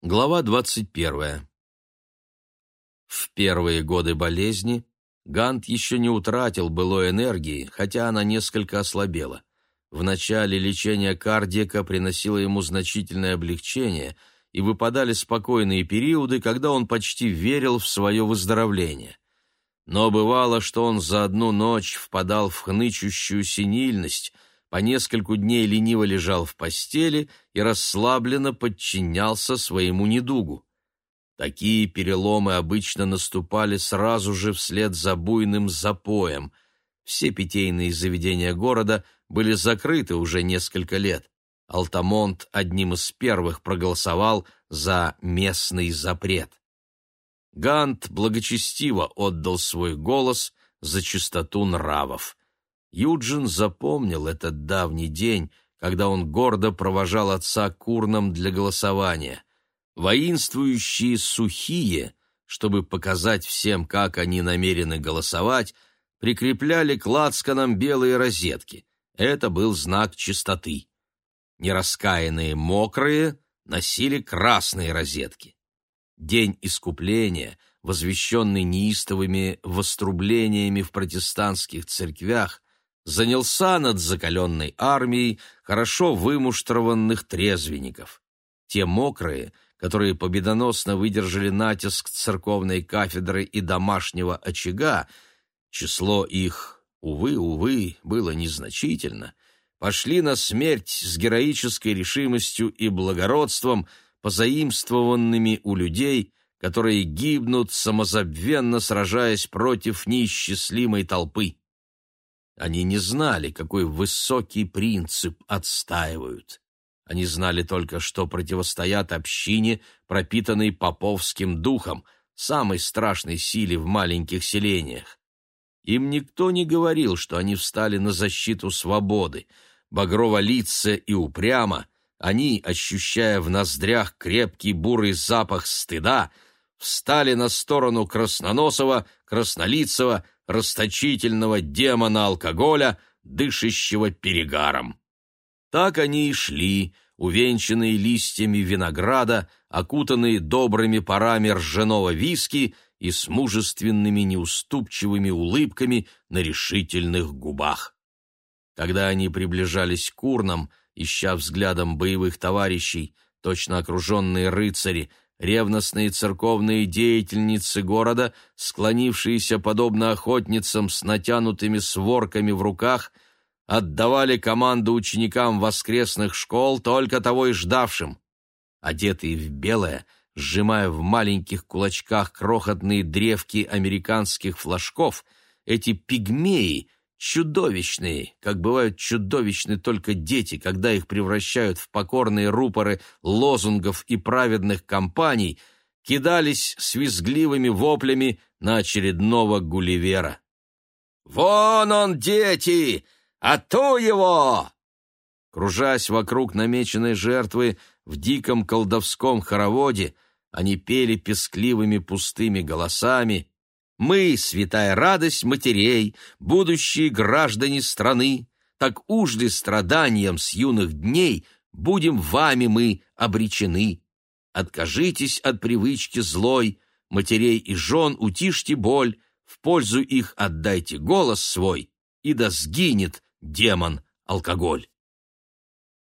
Глава 21. В первые годы болезни Гант еще не утратил былой энергии, хотя она несколько ослабела. В начале лечение кардиака приносило ему значительное облегчение, и выпадали спокойные периоды, когда он почти верил в свое выздоровление. Но бывало, что он за одну ночь впадал в хнычущую синильность – по нескольку дней лениво лежал в постели и расслабленно подчинялся своему недугу. Такие переломы обычно наступали сразу же вслед за буйным запоем. Все питейные заведения города были закрыты уже несколько лет. Алтамонт одним из первых проголосовал за местный запрет. Гант благочестиво отдал свой голос за чистоту нравов. Юджин запомнил этот давний день, когда он гордо провожал отца к для голосования. Воинствующие сухие, чтобы показать всем, как они намерены голосовать, прикрепляли к лацканам белые розетки. Это был знак чистоты. Нераскаянные мокрые носили красные розетки. День искупления, возвещенный неистовыми вострублениями в протестантских церквях, занялся над закаленной армией хорошо вымуштрованных трезвенников. Те мокрые, которые победоносно выдержали натиск церковной кафедры и домашнего очага, число их, увы, увы, было незначительно, пошли на смерть с героической решимостью и благородством, позаимствованными у людей, которые гибнут, самозабвенно сражаясь против неисчислимой толпы. Они не знали, какой высокий принцип отстаивают. Они знали только, что противостоят общине, пропитанной поповским духом, самой страшной силе в маленьких селениях. Им никто не говорил, что они встали на защиту свободы. Багрово-лица и упрямо, они, ощущая в ноздрях крепкий бурый запах стыда, встали на сторону Красноносова, Краснолицего, расточительного демона алкоголя, дышащего перегаром. Так они и шли, увенчанные листьями винограда, окутанные добрыми парами ржаного виски и с мужественными неуступчивыми улыбками на решительных губах. Когда они приближались к урнам, ища взглядом боевых товарищей, точно окруженные рыцари, ревностные церковные деятельницы города, склонившиеся подобно охотницам с натянутыми сворками в руках, отдавали команду ученикам воскресных школ, только того и ждавшим. Одетые в белое, сжимая в маленьких кулачках крохотные древки американских флажков, эти пигмеи — чудовищные, как бывают чудовищны только дети, когда их превращают в покорные рупоры лозунгов и праведных кампаний, кидались с визгливыми воплями на очередного Гулливера. «Вон он, дети! А то его!» Кружась вокруг намеченной жертвы в диком колдовском хороводе, они пели пескливыми пустыми голосами, мы, святая радость матерей, будущие граждане страны, так уж ли страданием с юных дней будем вами мы обречены? Откажитесь от привычки злой, матерей и жен утишьте боль, в пользу их отдайте голос свой, и да сгинет демон-алкоголь.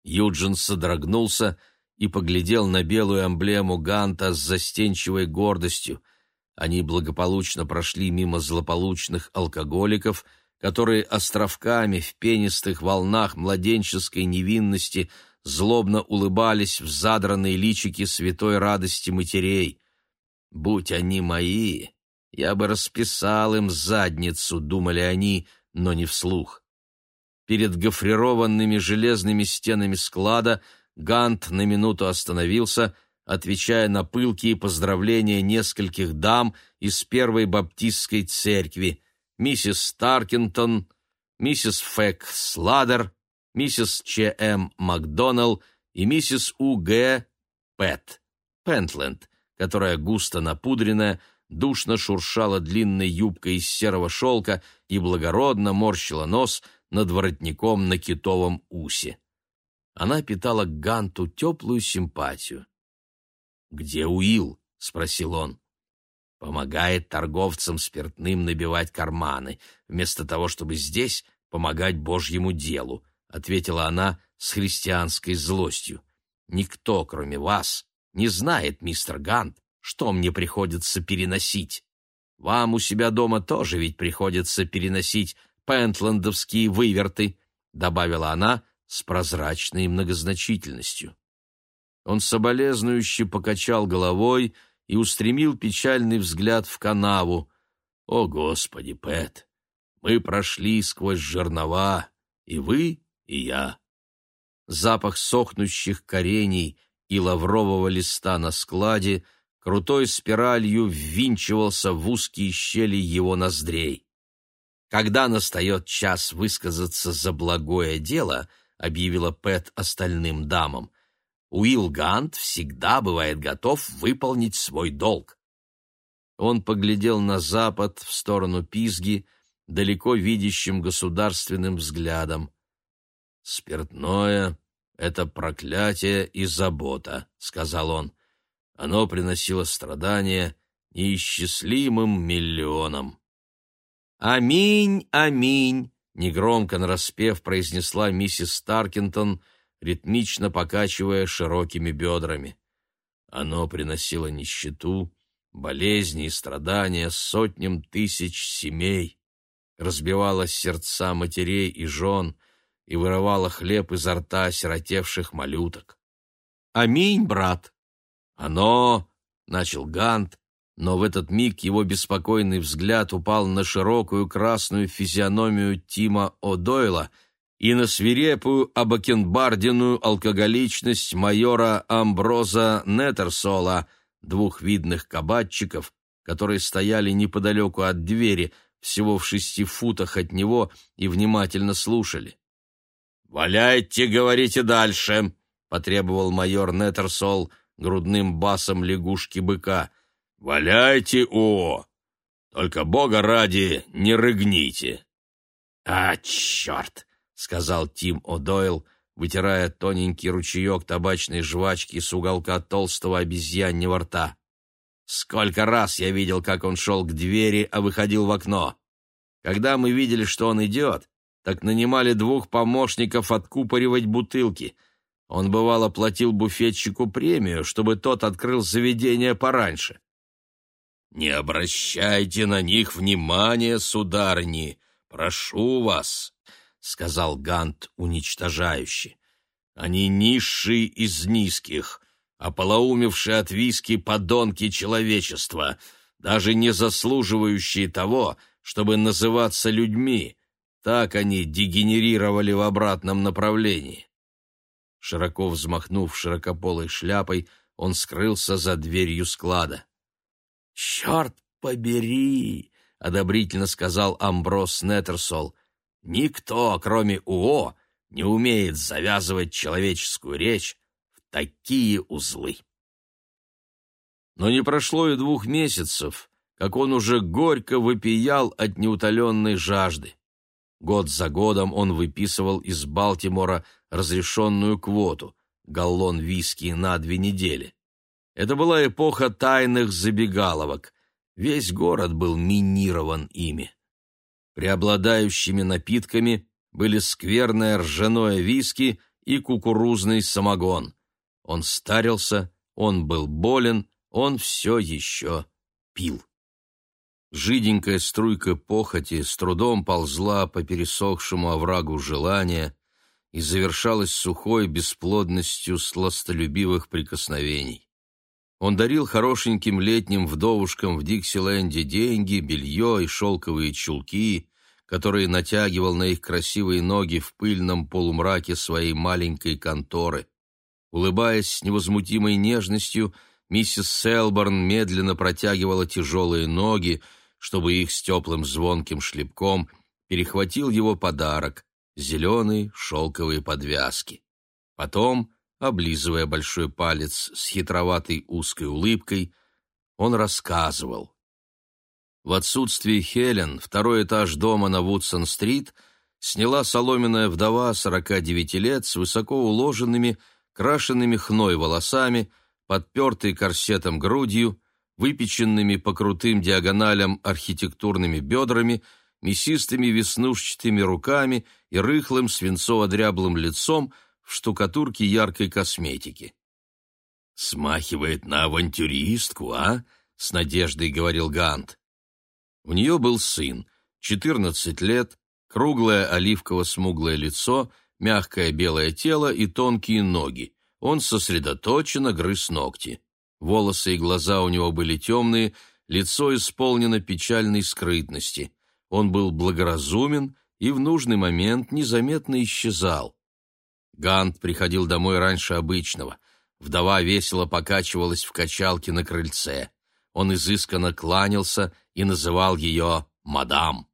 Юджин содрогнулся и поглядел на белую эмблему Ганта с застенчивой гордостью — они благополучно прошли мимо злополучных алкоголиков, которые островками в пенистых волнах младенческой невинности злобно улыбались в задранные личики святой радости матерей. «Будь они мои, я бы расписал им задницу», — думали они, но не вслух. Перед гофрированными железными стенами склада Гант на минуту остановился — отвечая на пылкие поздравления нескольких дам из Первой Баптистской церкви, миссис Старкинтон, миссис Фэк Сладер, миссис Ч. М. Макдоналл и миссис У. Г. Пэт Пентленд, которая густо напудренная, душно шуршала длинной юбкой из серого шелка и благородно морщила нос над воротником на китовом усе. Она питала Ганту теплую симпатию. «Где Уилл?» — спросил он. «Помогает торговцам спиртным набивать карманы, вместо того, чтобы здесь помогать Божьему делу», — ответила она с христианской злостью. «Никто, кроме вас, не знает, мистер Гант, что мне приходится переносить. Вам у себя дома тоже ведь приходится переносить пентландовские выверты», — добавила она с прозрачной многозначительностью. Он соболезнующе покачал головой и устремил печальный взгляд в канаву. «О, Господи, Пэт, мы прошли сквозь жернова, и вы, и я». Запах сохнущих корений и лаврового листа на складе крутой спиралью ввинчивался в узкие щели его ноздрей. Когда настает час высказаться за благое дело, объявила Пэт остальным дамам, Уилл Гант всегда бывает готов выполнить свой долг. Он поглядел на запад, в сторону Пизги, далеко видящим государственным взглядом. «Спиртное — это проклятие и забота», — сказал он. «Оно приносило страдания неисчислимым миллионам». «Аминь, аминь!» — негромко нараспев произнесла миссис Таркинтон — ритмично покачивая широкими бедрами. Оно приносило нищету, болезни и страдания сотням тысяч семей, разбивало сердца матерей и жен и вырывало хлеб изо рта сиротевших малюток. «Аминь, брат!» «Оно!» — начал Гант, но в этот миг его беспокойный взгляд упал на широкую красную физиономию Тима О'Дойла — и на свирепую обакенбарденную алкоголичность майора Амброза Неттерсола, двух видных кабачиков, которые стояли неподалеку от двери, всего в шести футах от него, и внимательно слушали. «Валяйте, говорите дальше!» — потребовал майор Неттерсол грудным басом лягушки-быка. «Валяйте, о! Только, бога ради, не рыгните!» «А, черт!» — сказал Тим О'Дойл, вытирая тоненький ручеек табачной жвачки с уголка толстого обезьяньего рта. «Сколько раз я видел, как он шел к двери, а выходил в окно. Когда мы видели, что он идет, так нанимали двух помощников откупоривать бутылки. Он, бывало, платил буфетчику премию, чтобы тот открыл заведение пораньше». «Не обращайте на них внимания, сударыни, прошу вас», сказал Гант уничтожающе. Они низшие из низких, ополоумевшие от виски подонки человечества, даже не заслуживающие того, чтобы называться людьми. Так они дегенерировали в обратном направлении. Широко взмахнув широкополой шляпой, он скрылся за дверью склада. «Черт побери!» — одобрительно сказал Амброс Неттерсол — Никто, кроме УО, не умеет завязывать человеческую речь в такие узлы. Но не прошло и двух месяцев, как он уже горько выпиял от неутоленной жажды. Год за годом он выписывал из Балтимора разрешенную квоту — галлон виски на две недели. Это была эпоха тайных забегаловок. Весь город был минирован ими. Преобладающими напитками были скверное ржаное виски и кукурузный самогон. Он старился, он был болен, он все еще пил. Жиденькая струйка похоти с трудом ползла по пересохшему оврагу желания и завершалась сухой бесплодностью сластолюбивых прикосновений. Он дарил хорошеньким летним вдовушкам в Диксиленде деньги, белье и шелковые чулки, которые натягивал на их красивые ноги в пыльном полумраке своей маленькой конторы. Улыбаясь с невозмутимой нежностью, миссис Селборн медленно протягивала тяжелые ноги, чтобы их с теплым звонким шлепком перехватил его подарок — зеленые шелковые подвязки. Потом облизывая большой палец с хитроватой узкой улыбкой, он рассказывал. В отсутствие Хелен второй этаж дома на Вудсон-стрит сняла соломенная вдова 49 лет с высоко уложенными, крашенными хной волосами, подпертый корсетом грудью, выпеченными по крутым диагоналям архитектурными бедрами, мясистыми веснушчатыми руками и рыхлым свинцово-дряблым лицом в штукатурке яркой косметики. «Смахивает на авантюристку, а?» — с надеждой говорил Гант. У нее был сын, четырнадцать лет, круглое оливково-смуглое лицо, мягкое белое тело и тонкие ноги. Он сосредоточенно грыз ногти. Волосы и глаза у него были темные, лицо исполнено печальной скрытности. Он был благоразумен и в нужный момент незаметно исчезал. Гант приходил домой раньше обычного. Вдова весело покачивалась в качалке на крыльце. Он изысканно кланялся и называл ее «мадам».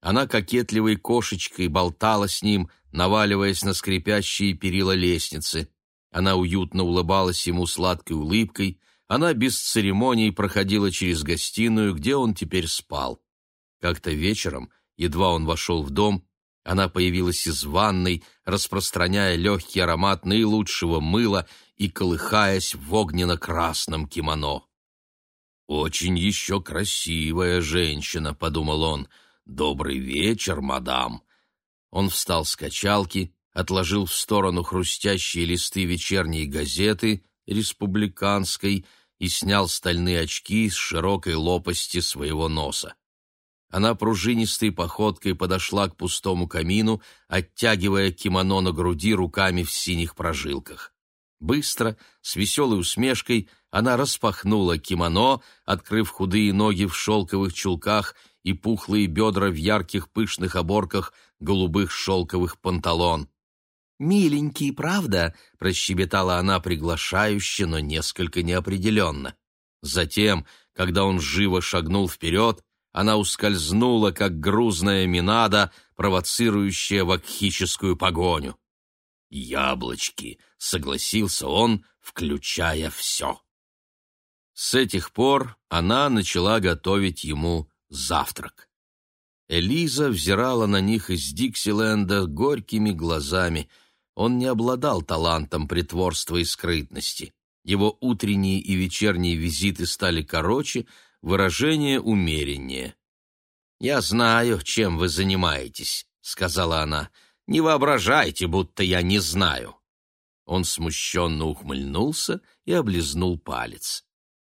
Она кокетливой кошечкой болтала с ним, наваливаясь на скрипящие перила лестницы. Она уютно улыбалась ему сладкой улыбкой, она без церемоний проходила через гостиную, где он теперь спал. Как-то вечером, едва он вошел в дом, она появилась из ванной, распространяя легкий аромат наилучшего мыла и колыхаясь в огненно-красном кимоно. «Очень еще красивая женщина», — подумал он. «Добрый вечер, мадам». Он встал с качалки, отложил в сторону хрустящие листы вечерней газеты «Республиканской» и снял стальные очки с широкой лопасти своего носа. Она пружинистой походкой подошла к пустому камину, оттягивая кимоно на груди руками в синих прожилках. Быстро, с веселой усмешкой, она распахнула кимоно, открыв худые ноги в шелковых чулках и пухлые бедра в ярких пышных оборках голубых шелковых панталон. «Миленький, правда?» — прощебетала она приглашающе, но несколько неопределенно. Затем, когда он живо шагнул вперед, она ускользнула, как грузная минада, провоцирующая вакхическую погоню. «Яблочки!» — согласился он, включая все. С этих пор она начала готовить ему завтрак. Элиза взирала на них из Диксиленда горькими глазами. Он не обладал талантом притворства и скрытности. Его утренние и вечерние визиты стали короче, выражение умереннее. «Я знаю, чем вы занимаетесь», — сказала она. «Не воображайте, будто я не знаю». Он смущенно ухмыльнулся и облизнул палец.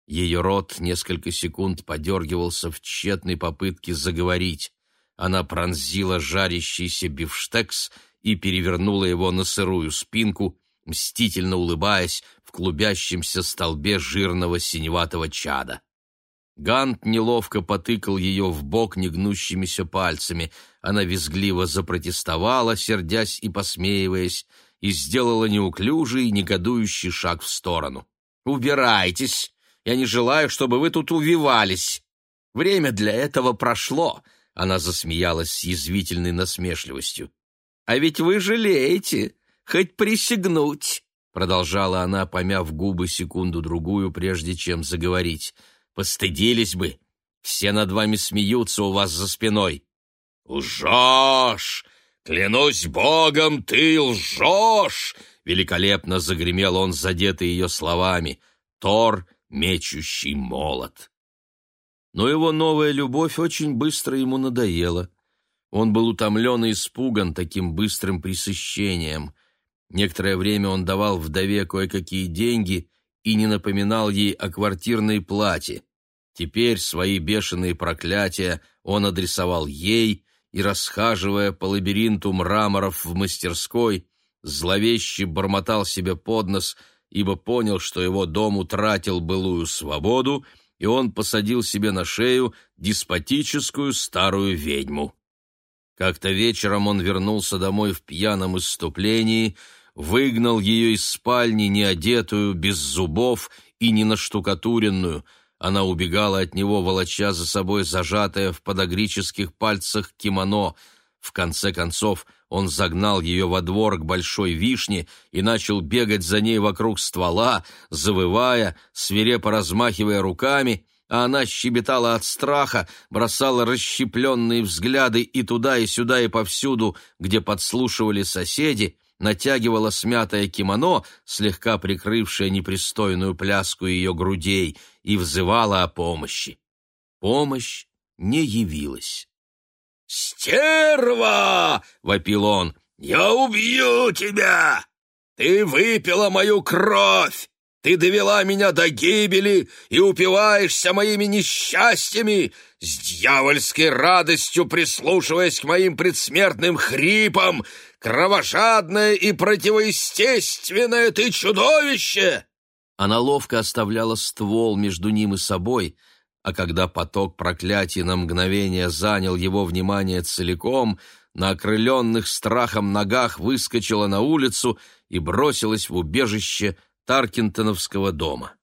Ее рот несколько секунд подергивался в тщетной попытке заговорить. Она пронзила жарящийся бифштекс и перевернула его на сырую спинку, мстительно улыбаясь в клубящемся столбе жирного синеватого чада. Гант неловко потыкал ее в бок негнущимися пальцами. Она визгливо запротестовала, сердясь и посмеиваясь, и сделала неуклюжий, негодующий шаг в сторону. «Убирайтесь! Я не желаю, чтобы вы тут увивались! Время для этого прошло!» Она засмеялась с язвительной насмешливостью. «А ведь вы жалеете! Хоть присягнуть!» Продолжала она, помяв губы секунду-другую, прежде чем заговорить — Постыдились бы. Все над вами смеются у вас за спиной. Лжешь! Клянусь богом, ты лжешь! Великолепно загремел он, задетый ее словами. Тор, мечущий молот. Но его новая любовь очень быстро ему надоела. Он был утомлен и испуган таким быстрым пресыщением. Некоторое время он давал вдове кое-какие деньги — и не напоминал ей о квартирной плате. Теперь свои бешеные проклятия он адресовал ей и, расхаживая по лабиринту мраморов в мастерской, зловеще бормотал себе под нос, ибо понял, что его дом утратил былую свободу, и он посадил себе на шею деспотическую старую ведьму. Как-то вечером он вернулся домой в пьяном исступлении — выгнал ее из спальни неодетую, без зубов и не наштукатуренную. Она убегала от него, волоча за собой зажатое в подогрических пальцах кимоно. В конце концов он загнал ее во двор к большой вишне и начал бегать за ней вокруг ствола, завывая, свирепо размахивая руками, а она щебетала от страха, бросала расщепленные взгляды и туда, и сюда, и повсюду, где подслушивали соседи, натягивала смятое кимоно, слегка прикрывшее непристойную пляску ее грудей, и взывала о помощи. Помощь не явилась. «Стерва!» — вопил он. «Я убью тебя! Ты выпила мою кровь! Ты довела меня до гибели и упиваешься моими несчастьями, с дьявольской радостью прислушиваясь к моим предсмертным хрипам, кровожадное и противоестественное ты чудовище!» Она ловко оставляла ствол между ним и собой, а когда поток проклятий на мгновение занял его внимание целиком, на окрыленных страхом ногах выскочила на улицу и бросилась в убежище Таркинтоновского дома.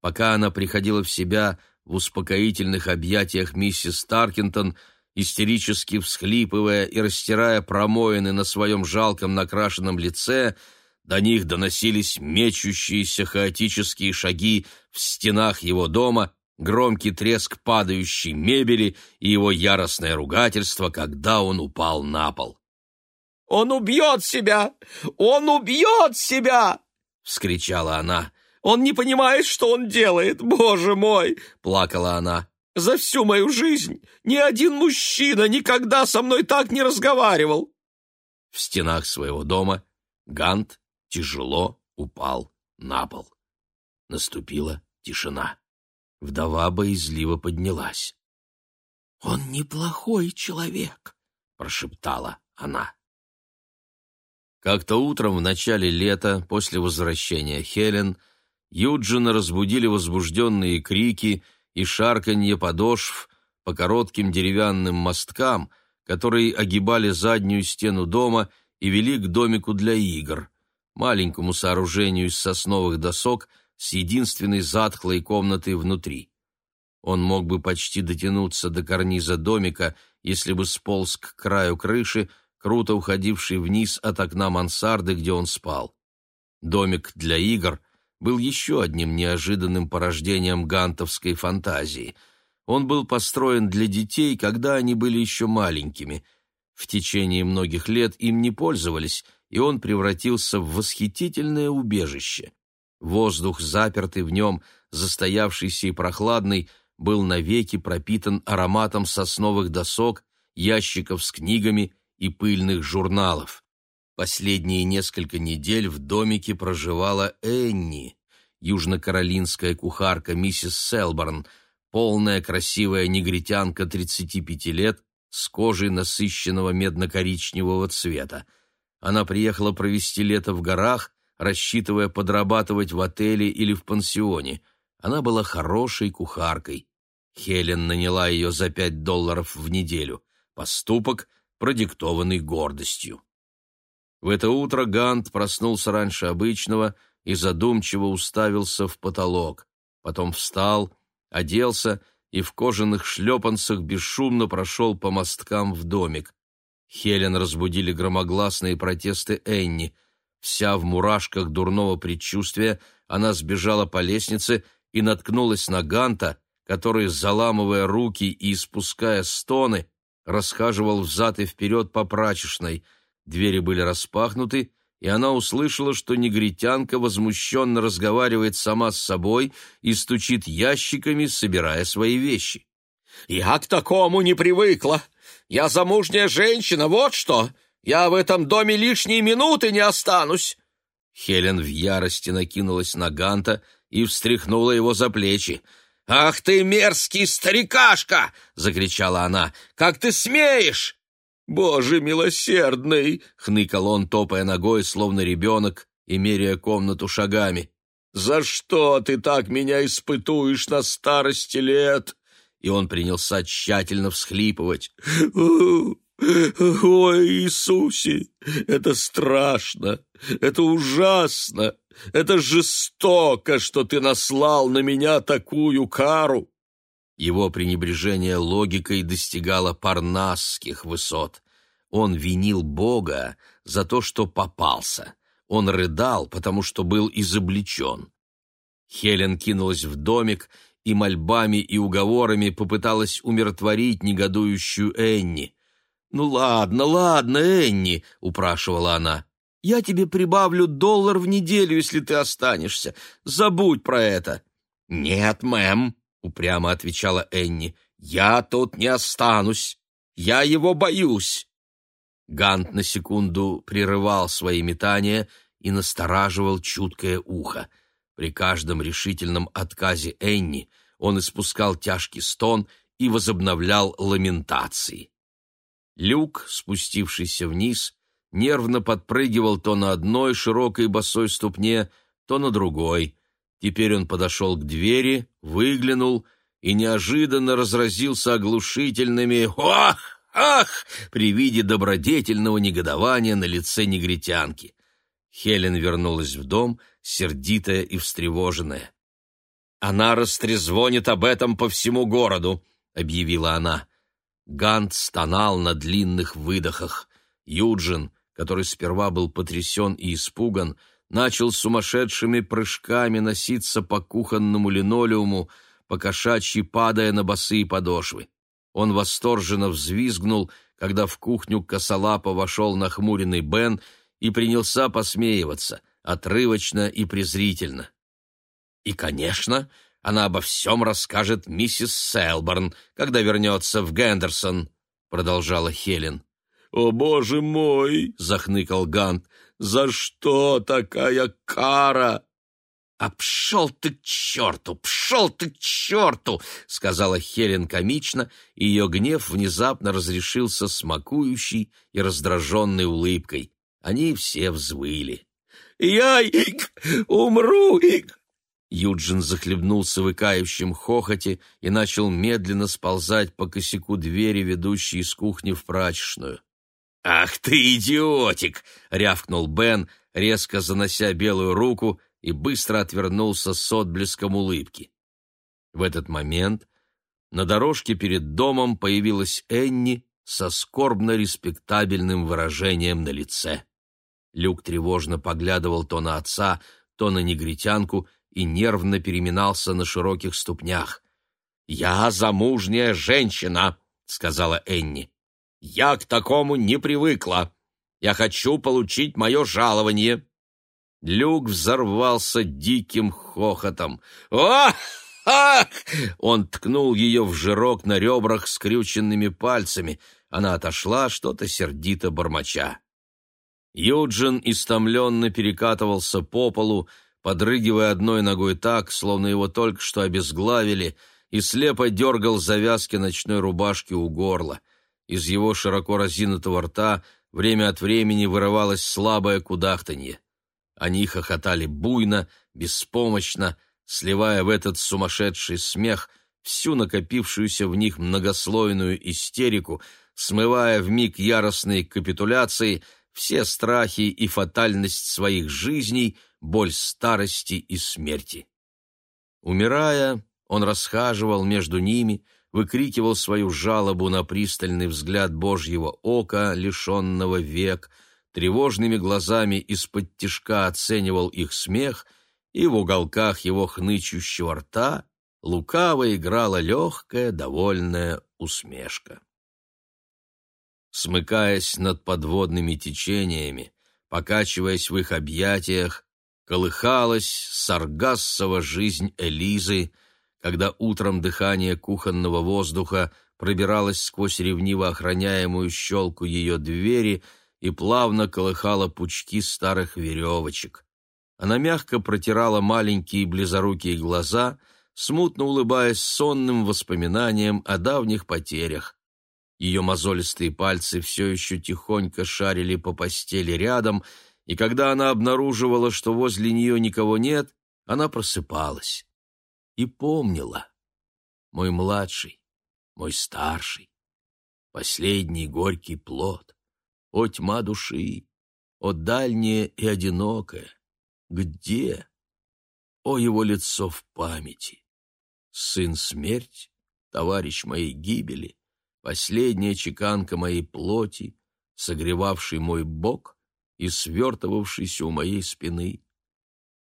Пока она приходила в себя в успокоительных объятиях миссис Таркинтон, истерически всхлипывая и растирая промоины на своем жалком накрашенном лице, до них доносились мечущиеся хаотические шаги в стенах его дома, громкий треск падающей мебели и его яростное ругательство, когда он упал на пол. «Он убьет себя! Он убьет себя!» — вскричала она. «Он не понимает, что он делает, боже мой!» — плакала она. «За всю мою жизнь ни один мужчина никогда со мной так не разговаривал!» В стенах своего дома Гант тяжело упал на пол. Наступила тишина. Вдова боязливо поднялась. «Он неплохой человек», — прошептала она. Как-то утром в начале лета, после возвращения Хелен, Юджина разбудили возбужденные крики и шарканье подошв по коротким деревянным мосткам, которые огибали заднюю стену дома и вели к домику для игр маленькому сооружению из сосновых досок с единственной затхлой комнатой внутри. Он мог бы почти дотянуться до карниза домика, если бы сполз к краю крыши, круто уходивший вниз от окна мансарды, где он спал. Домик для игр был еще одним неожиданным порождением гантовской фантазии. Он был построен для детей, когда они были еще маленькими. В течение многих лет им не пользовались, и он превратился в восхитительное убежище. Воздух, запертый в нем, застоявшийся и прохладный, был навеки пропитан ароматом сосновых досок, ящиков с книгами и пыльных журналов. Последние несколько недель в домике проживала Энни, южнокаролинская кухарка миссис Селборн, полная красивая негритянка 35 лет с кожей насыщенного медно-коричневого цвета. Она приехала провести лето в горах, рассчитывая подрабатывать в отеле или в пансионе. Она была хорошей кухаркой. Хелен наняла ее за пять долларов в неделю. Поступок, продиктованный гордостью. В это утро Гант проснулся раньше обычного и задумчиво уставился в потолок. Потом встал, оделся и в кожаных шлепанцах бесшумно прошел по мосткам в домик. Хелен разбудили громогласные протесты Энни. Вся в мурашках дурного предчувствия, она сбежала по лестнице и наткнулась на Ганта, который, заламывая руки и испуская стоны, расхаживал взад и вперед по прачечной. Двери были распахнуты, и она услышала, что негритянка возмущенно разговаривает сама с собой и стучит ящиками, собирая свои вещи. «Я к такому не привыкла!» Я замужняя женщина, вот что! Я в этом доме лишние минуты не останусь!» Хелен в ярости накинулась на Ганта и встряхнула его за плечи. «Ах ты мерзкий старикашка!» — закричала она. «Как ты смеешь!» «Боже милосердный!» — хныкал он, топая ногой, словно ребенок, и меряя комнату шагами. «За что ты так меня испытуешь на старости лет? и он принялся тщательно всхлипывать. «Ой, Иисусе, это страшно, это ужасно, это жестоко, что ты наслал на меня такую кару!» Его пренебрежение логикой достигало парнасских высот. Он винил Бога за то, что попался. Он рыдал, потому что был изобличен. Хелен кинулась в домик и мольбами и уговорами попыталась умиротворить негодующую Энни. «Ну ладно, ладно, Энни», — упрашивала она. Я тебе прибавлю доллар в неделю, если ты останешься. Забудь про это». «Нет, мэм», — упрямо отвечала Энни, — «я тут не останусь. Я его боюсь». Гант на секунду прерывал свои метания и настораживал чуткое ухо. При каждом решительном отказе Энни он испускал тяжкий стон и возобновлял ламентации. Люк, спустившийся вниз, нервно подпрыгивал то на одной широкой босой ступне, то на другой. Теперь он подошел к двери, выглянул и неожиданно разразился оглушительными «Ох! Ах!» при виде добродетельного негодования на лице негритянки. Хелен вернулась в дом, сердитая и встревоженная. «Она растрезвонит об этом по всему городу», — объявила она. Гант стонал на длинных выдохах. Юджин, который сперва был потрясен и испуган, начал сумасшедшими прыжками носиться по кухонному линолеуму, покошачьи падая на босые подошвы. Он восторженно взвизгнул, когда в кухню косолапо вошел нахмуренный Бен и принялся посмеиваться, отрывочно и презрительно. И, конечно, она обо всем расскажет миссис Селборн, когда вернется в Гендерсон», — продолжала Хелен. «О, боже мой!» — захныкал Гант. «За что такая кара?» «А пшел ты к черту! Пшел ты к черту!» — сказала Хелен комично, и ее гнев внезапно разрешился смакующей и раздраженной улыбкой. Они все взвыли. «Я умру!» Юджин захлебнулся в икающем хохоте и начал медленно сползать по косяку двери, ведущей из кухни в прачечную. «Ах ты, идиотик!» — рявкнул Бен, резко занося белую руку, и быстро отвернулся с отблеском улыбки. В этот момент на дорожке перед домом появилась Энни со скорбно-респектабельным выражением на лице. Люк тревожно поглядывал то на отца, то на негритянку и нервно переминался на широких ступнях. «Я замужняя женщина», — сказала Энни. «Я к такому не привыкла. Я хочу получить мое жалование». Люк взорвался диким хохотом. «Ох!» «Ах!» Он ткнул ее в жирок на ребрах скрюченными пальцами. Она отошла, что-то сердито бормоча. Юджин истомленно перекатывался по полу, подрыгивая одной ногой так, словно его только что обезглавили, и слепо дергал завязки ночной рубашки у горла. Из его широко разинутого рта время от времени вырывалось слабое кудахтанье. Они хохотали буйно, беспомощно, сливая в этот сумасшедший смех всю накопившуюся в них многослойную истерику, смывая в миг яростной капитуляции все страхи и фатальность своих жизней — боль старости и смерти. Умирая, он расхаживал между ними, выкрикивал свою жалобу на пристальный взгляд Божьего ока, лишенного век, тревожными глазами из-под тишка оценивал их смех, и в уголках его хнычущего рта лукаво играла легкая, довольная усмешка. Смыкаясь над подводными течениями, покачиваясь в их объятиях, колыхалась саргассова жизнь Элизы, когда утром дыхание кухонного воздуха пробиралось сквозь ревниво охраняемую щелку ее двери и плавно колыхало пучки старых веревочек. Она мягко протирала маленькие близорукие глаза, смутно улыбаясь сонным воспоминаниям о давних потерях. Ее мозолистые пальцы все еще тихонько шарили по постели рядом, и когда она обнаруживала, что возле нее никого нет, она просыпалась и помнила. Мой младший, мой старший, последний горький плод, о тьма души, о дальнее и одинокое, где? О его лицо в памяти. Сын смерть, товарищ моей гибели, последняя чеканка моей плоти, согревавший мой бок, и свертывавшийся у моей спины.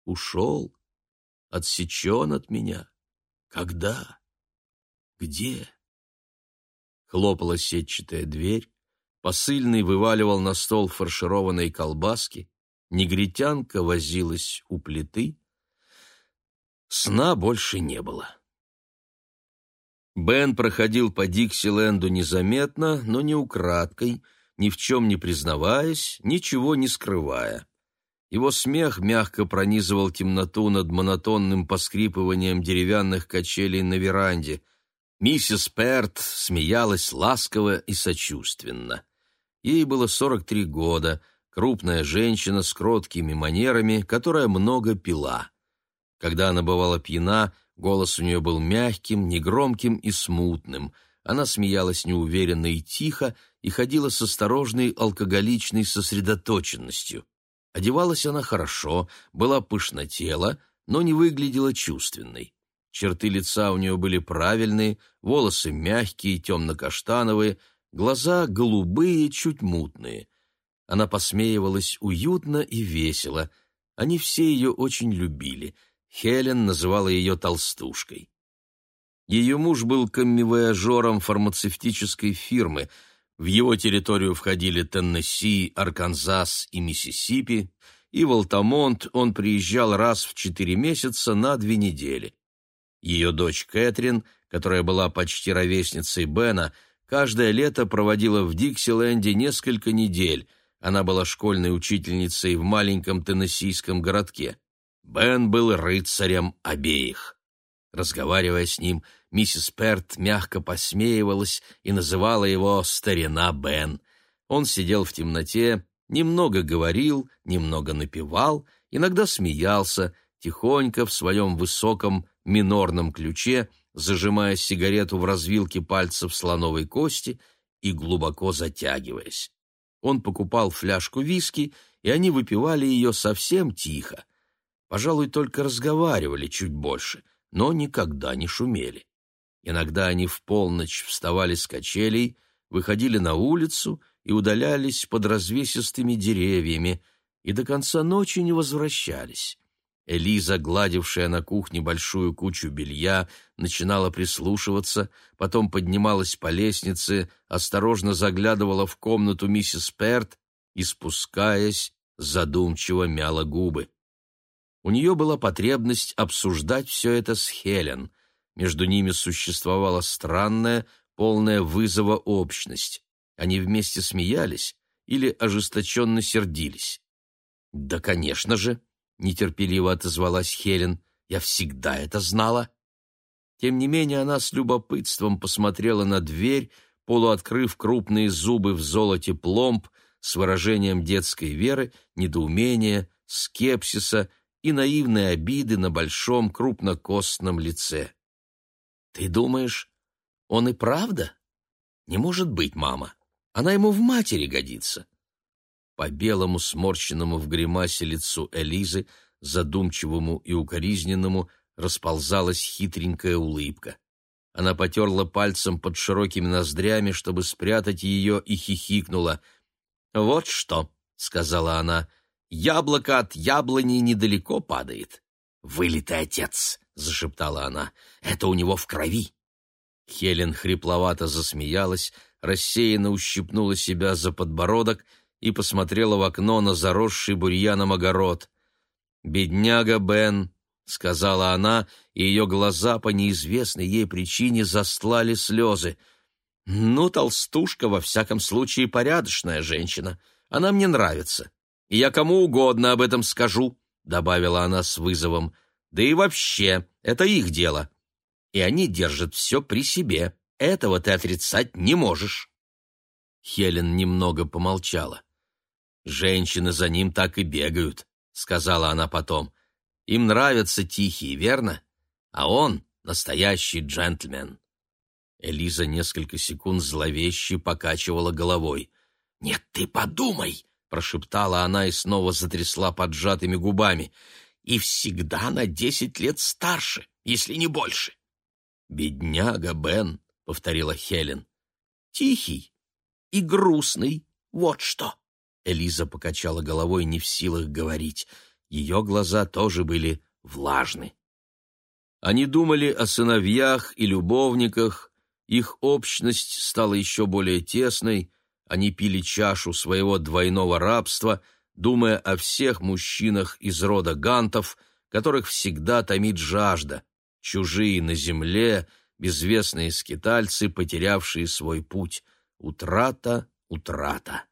Ушел, отсечен от меня. Когда? Где? Хлопала сетчатая дверь, посыльный вываливал на стол фаршированные колбаски, Негритянка возилась у плиты. Сна больше не было. Бен проходил по Диксиленду незаметно, но не украдкой, ни в чем не признаваясь, ничего не скрывая. Его смех мягко пронизывал темноту над монотонным поскрипыванием деревянных качелей на веранде. Миссис Перт смеялась ласково и сочувственно. Ей было сорок три года, крупная женщина с кроткими манерами, которая много пила. Когда она бывала пьяна, Голос у нее был мягким, негромким и смутным. Она смеялась неуверенно и тихо и ходила с осторожной алкоголичной сосредоточенностью. Одевалась она хорошо, была пышнотела, но не выглядела чувственной. Черты лица у нее были правильные, волосы мягкие, темно-каштановые, глаза голубые, чуть мутные. Она посмеивалась уютно и весело. Они все ее очень любили — Хелен называла ее толстушкой. Ее муж был коммивояжером фармацевтической фирмы. В его территорию входили Теннесси, Арканзас и Миссисипи, и в Алтамонт он приезжал раз в четыре месяца на две недели. Ее дочь Кэтрин, которая была почти ровесницей Бена, каждое лето проводила в Диксиленде несколько недель. Она была школьной учительницей в маленьком теннессийском городке. Бен был рыцарем обеих. Разговаривая с ним, миссис Перт мягко посмеивалась и называла его «старина Бен». Он сидел в темноте, немного говорил, немного напевал, иногда смеялся, тихонько в своем высоком минорном ключе, зажимая сигарету в развилке пальцев слоновой кости и глубоко затягиваясь. Он покупал фляжку виски, и они выпивали ее совсем тихо — Пожалуй, только разговаривали чуть больше, но никогда не шумели. Иногда они в полночь вставали с качелей, выходили на улицу и удалялись под развесистыми деревьями, и до конца ночи не возвращались. Элиза, гладившая на кухне большую кучу белья, начинала прислушиваться, потом поднималась по лестнице, осторожно заглядывала в комнату миссис Перт и, спускаясь, задумчиво мяла губы. У нее была потребность обсуждать все это с Хелен. Между ними существовала странная, полная вызова общность. Они вместе смеялись или ожесточенно сердились. «Да, конечно же», — нетерпеливо отозвалась Хелен, — «я всегда это знала». Тем не менее она с любопытством посмотрела на дверь, полуоткрыв крупные зубы в золоте пломб с выражением детской веры, недоумения, скепсиса и наивной обиды на большом крупнокостном лице. «Ты думаешь, он и правда? Не может быть, мама. Она ему в матери годится». По белому, сморщенному в гримасе лицу Элизы, задумчивому и укоризненному, расползалась хитренькая улыбка. Она потерла пальцем под широкими ноздрями, чтобы спрятать ее, и хихикнула. «Вот что», — сказала она, — Яблоко от яблони недалеко падает. «Вылитый отец!» — зашептала она. «Это у него в крови!» Хелен хрипловато засмеялась, рассеянно ущипнула себя за подбородок и посмотрела в окно на заросший бурьяном огород. «Бедняга Бен!» — сказала она, и ее глаза по неизвестной ей причине застлали слезы. «Ну, толстушка, во всяком случае, порядочная женщина. Она мне нравится и я кому угодно об этом скажу», — добавила она с вызовом. «Да и вообще, это их дело. И они держат все при себе. Этого ты отрицать не можешь». Хелен немного помолчала. «Женщины за ним так и бегают», — сказала она потом. «Им нравятся тихие, верно? А он — настоящий джентльмен». Элиза несколько секунд зловеще покачивала головой. «Нет, ты подумай!» Прошептала она и снова затрясла поджатыми губами. «И всегда на десять лет старше, если не больше». «Бедняга Бен», — повторила Хелен. «Тихий и грустный, вот что». Элиза покачала головой, не в силах говорить. Ее глаза тоже были влажны. Они думали о сыновьях и любовниках, их общность стала еще более тесной, они пили чашу своего двойного рабства, думая о всех мужчинах из рода гантов, которых всегда томит жажда, чужие на земле, безвестные скитальцы, потерявшие свой путь. Утрата, утрата.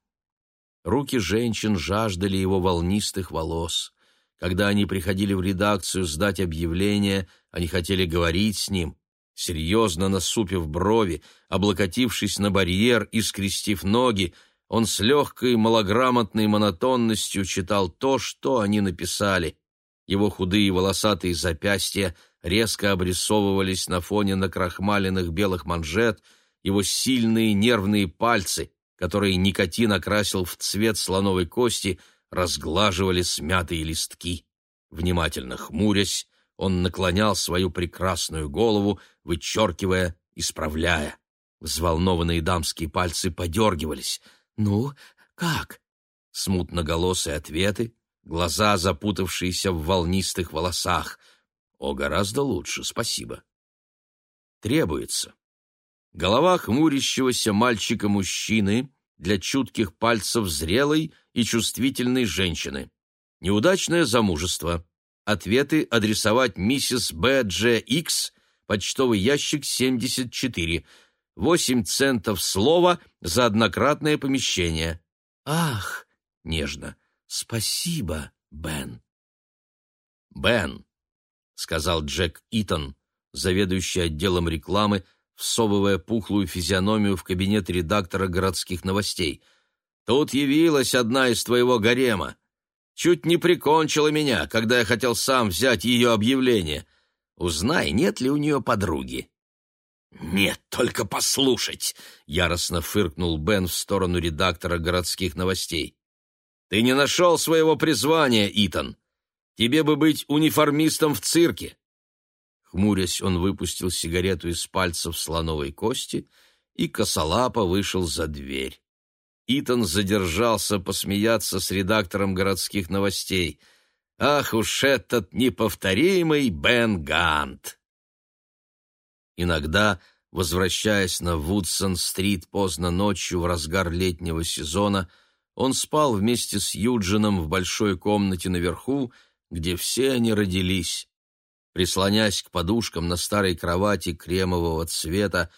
Руки женщин жаждали его волнистых волос. Когда они приходили в редакцию сдать объявление, они хотели говорить с ним. Серьезно насупив брови, облокотившись на барьер и скрестив ноги, он с легкой малограмотной монотонностью читал то, что они написали. Его худые волосатые запястья резко обрисовывались на фоне накрахмаленных белых манжет, его сильные нервные пальцы, которые никотин окрасил в цвет слоновой кости, разглаживали смятые листки. Внимательно хмурясь, он наклонял свою прекрасную голову, вычеркивая, исправляя. Взволнованные дамские пальцы подергивались. «Ну, как?» Смутноголосые ответы, глаза, запутавшиеся в волнистых волосах. «О, гораздо лучше, спасибо». «Требуется». Голова хмурящегося мальчика-мужчины для чутких пальцев зрелой и чувствительной женщины. Неудачное замужество. Ответы адресовать миссис Б. Почтовый ящик 74. 8 центов слова за однократное помещение. Ах, нежно. Спасибо, Бен. Бен, сказал Джек Итон, заведующий отделом рекламы, всовывая пухлую физиономию в кабинет редактора городских новостей. Тут явилась одна из твоего гарема. Чуть не прикончила меня, когда я хотел сам взять ее объявление. Узнай, нет ли у нее подруги. «Нет, только послушать!» — яростно фыркнул Бен в сторону редактора городских новостей. «Ты не нашел своего призвания, Итан. Тебе бы быть униформистом в цирке». Хмурясь, он выпустил сигарету из пальцев слоновой кости и косолапо вышел за дверь. Итан задержался посмеяться с редактором городских новостей. «Ах уж этот неповторимый Бен Гант!» Иногда, возвращаясь на Вудсон-стрит поздно ночью в разгар летнего сезона, он спал вместе с Юджином в большой комнате наверху, где все они родились. Прислонясь к подушкам на старой кровати кремового цвета,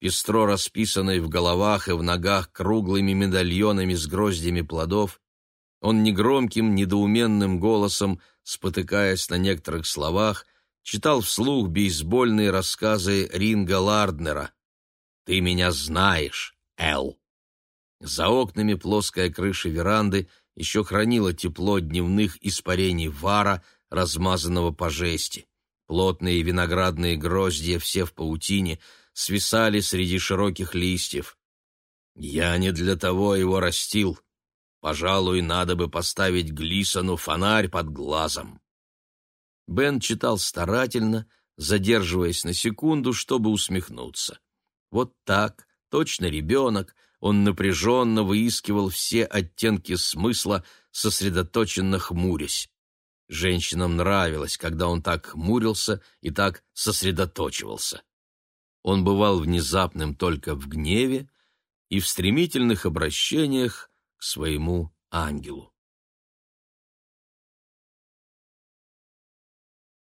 пестро расписанной в головах и в ногах круглыми медальонами с гроздями плодов, он негромким, недоуменным голосом, спотыкаясь на некоторых словах, читал вслух бейсбольные рассказы Ринга Ларднера. «Ты меня знаешь, Эл». За окнами плоская крыша веранды еще хранила тепло дневных испарений вара, размазанного по жести. Плотные виноградные гроздья, все в паутине, свисали среди широких листьев. Я не для того его растил. Пожалуй, надо бы поставить Глисону фонарь под глазом. Бен читал старательно, задерживаясь на секунду, чтобы усмехнуться. Вот так, точно ребенок, он напряженно выискивал все оттенки смысла, сосредоточенно хмурясь. Женщинам нравилось, когда он так хмурился и так сосредоточивался. Он бывал внезапным только в гневе и в стремительных обращениях к своему ангелу.